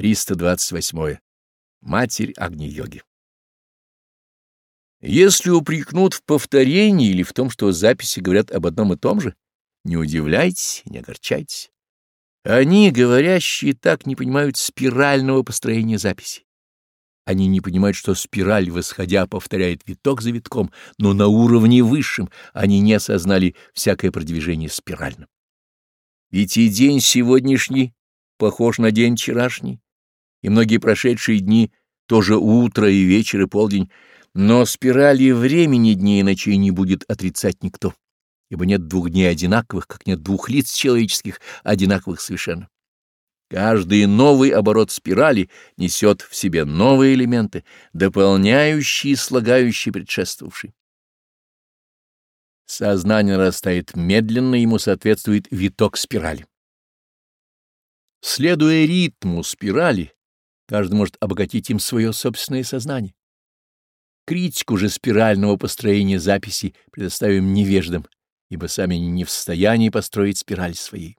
328. Матерь Агни-йоги. Если упрекнут в повторении или в том, что записи говорят об одном и том же, не удивляйтесь, не огорчайтесь. Они, говорящие так, не понимают спирального построения записи. Они не понимают, что спираль, восходя, повторяет виток за витком, но на уровне высшем они не осознали всякое продвижение спирально. Ведь и день сегодняшний похож на день вчерашний и многие прошедшие дни, тоже утро и вечер и полдень, но спирали времени дней и ночей не будет отрицать никто, ибо нет двух дней одинаковых, как нет двух лиц человеческих одинаковых совершенно. Каждый новый оборот спирали несет в себе новые элементы, дополняющие и слагающие предшествовавшие. Сознание растает медленно, ему соответствует виток спирали. Следуя ритму спирали, Каждый может обогатить им свое собственное сознание. Критику же спирального построения записи предоставим невеждам, ибо сами не в состоянии построить спираль своей.